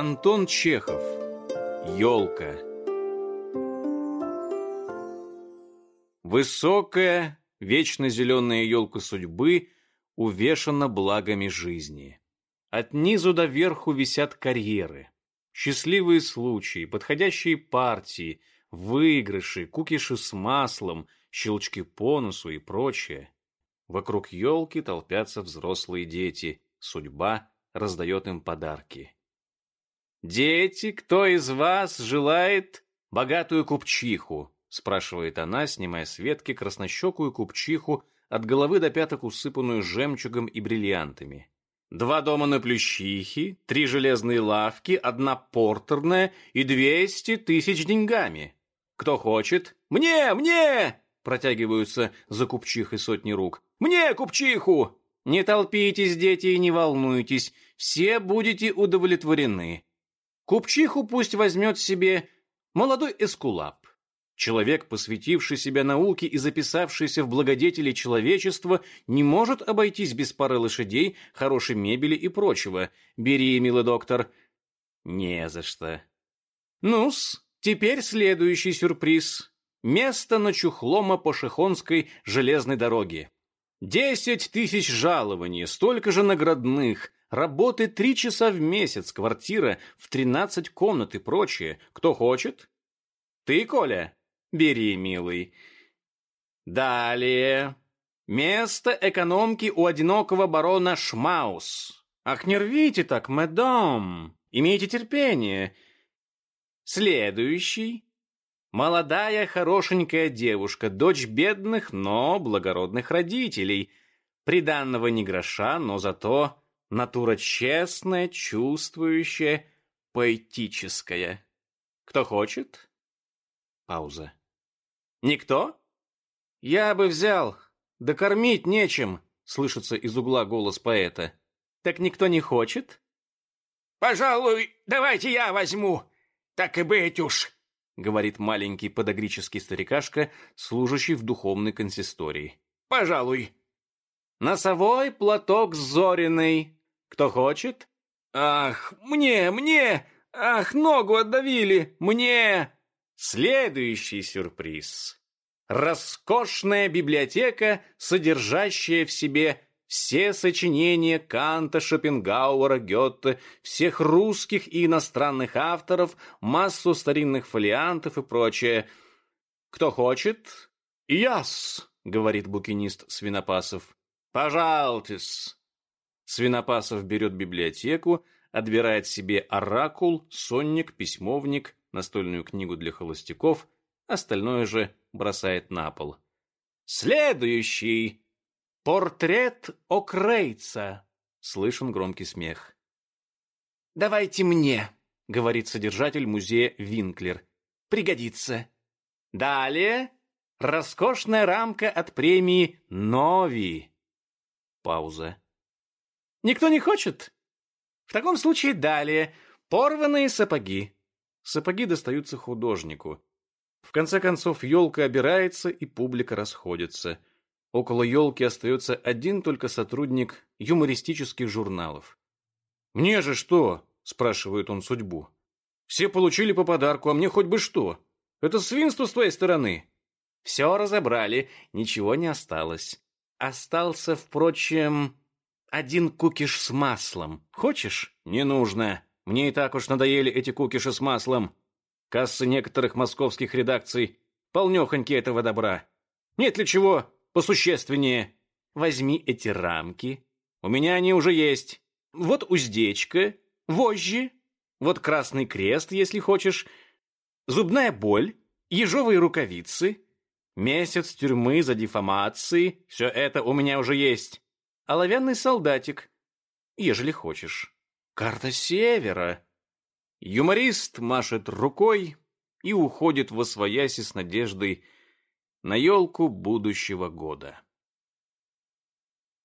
Антон Чехов. Ёлка. Высокая, вечно зеленая елка судьбы увешана благами жизни. От низу до верху висят карьеры, счастливые случаи, подходящие партии, выигрыши, кукиши с маслом, щелчки по носу и прочее. Вокруг елки толпятся взрослые дети. Судьба раздает им подарки. «Дети, кто из вас желает богатую купчиху?» спрашивает она, снимая с ветки краснощекую купчиху, от головы до пяток усыпанную жемчугом и бриллиантами. Два дома на Плющихе, три железные лавки, одна портерная и двести тысяч деньгами. Кто хочет? Мне, мне! Протягиваются за купчихой сотни рук. Мне, купчиху! Не толпитесь, дети, и не волнуйтесь. Все будете удовлетворены. Купчиху пусть возьмет себе молодой эскулап. Человек, посвятивший себя науке и записавшийся в благодетели человечества, не может обойтись без пары лошадей, хорошей мебели и прочего. Бери, милый доктор. Не за что. Ну-с, теперь следующий сюрприз. Место на чухлома по Шихонской железной дороге. Десять тысяч жалований, столько же наградных, работы три часа в месяц, квартира в тринадцать комнат и прочее. Кто хочет? Ты, Коля? Бери, милый. Далее. Место экономки у одинокого барона Шмаус. Ах, не рвите так, мадам. Имейте терпение. Следующий. Молодая хорошенькая девушка, дочь бедных, но благородных родителей. Приданного не гроша, но зато натура честная, чувствующая, поэтическая. Кто хочет? Пауза. «Никто?» «Я бы взял. Да кормить нечем», — слышится из угла голос поэта. «Так никто не хочет?» «Пожалуй, давайте я возьму. Так и быть уж», — говорит маленький подогрический старикашка, служащий в духовной консистории. «Пожалуй». «Носовой платок зориный. Кто хочет?» «Ах, мне, мне! Ах, ногу отдавили! Мне!» Следующий сюрприз. Роскошная библиотека, содержащая в себе все сочинения Канта, Шопенгауэра, Гёте, всех русских и иностранных авторов, массу старинных фолиантов и прочее. Кто хочет? Яс, говорит букинист Свинопасов. Пожалуйтесь. Свинопасов берет библиотеку, отбирает себе оракул, сонник, письмовник, настольную книгу для холостяков, остальное же бросает на пол. «Следующий! Портрет Окрейца!» Слышен громкий смех. «Давайте мне!» — говорит содержатель музея Винклер. «Пригодится!» «Далее!» Роскошная рамка от премии «Нови». Пауза. «Никто не хочет?» «В таком случае далее. Порванные сапоги. Сапоги достаются художнику. В конце концов, елка обирается, и публика расходится. Около елки остается один только сотрудник юмористических журналов. «Мне же что?» – спрашивает он судьбу. «Все получили по подарку, а мне хоть бы что. Это свинство с твоей стороны». Все разобрали, ничего не осталось. Остался, впрочем, один кукиш с маслом. Хочешь? Не нужно. Мне и так уж надоели эти кукиши с маслом. Кассы некоторых московских редакций полнёхоньки этого добра. Нет ли чего посущественнее? Возьми эти рамки. У меня они уже есть. Вот уздечка, вожжи, вот красный крест, если хочешь, зубная боль, ежовые рукавицы, месяц тюрьмы за дефамации, все это у меня уже есть. Оловянный солдатик, ежели хочешь. Карта Севера. Юморист машет рукой и уходит во свояси с надеждой на елку будущего года.